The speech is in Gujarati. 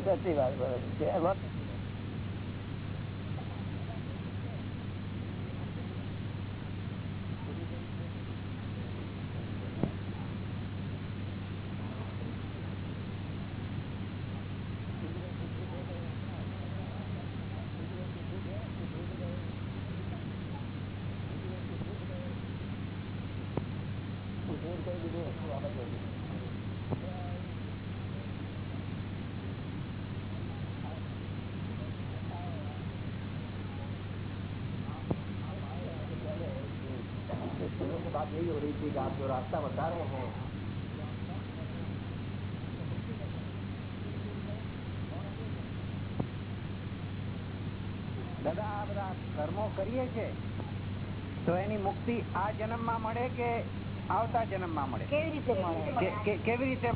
સાચી વાત બરાબર. છે કરતા વધારે હોય. દાદા આ બધા કર્મો કરીએ છે તો એની મુક્તિ આ જન્મમાં મળે કે આવતા જન્મમાં મળે? કેવી રીતે કેવી રીતે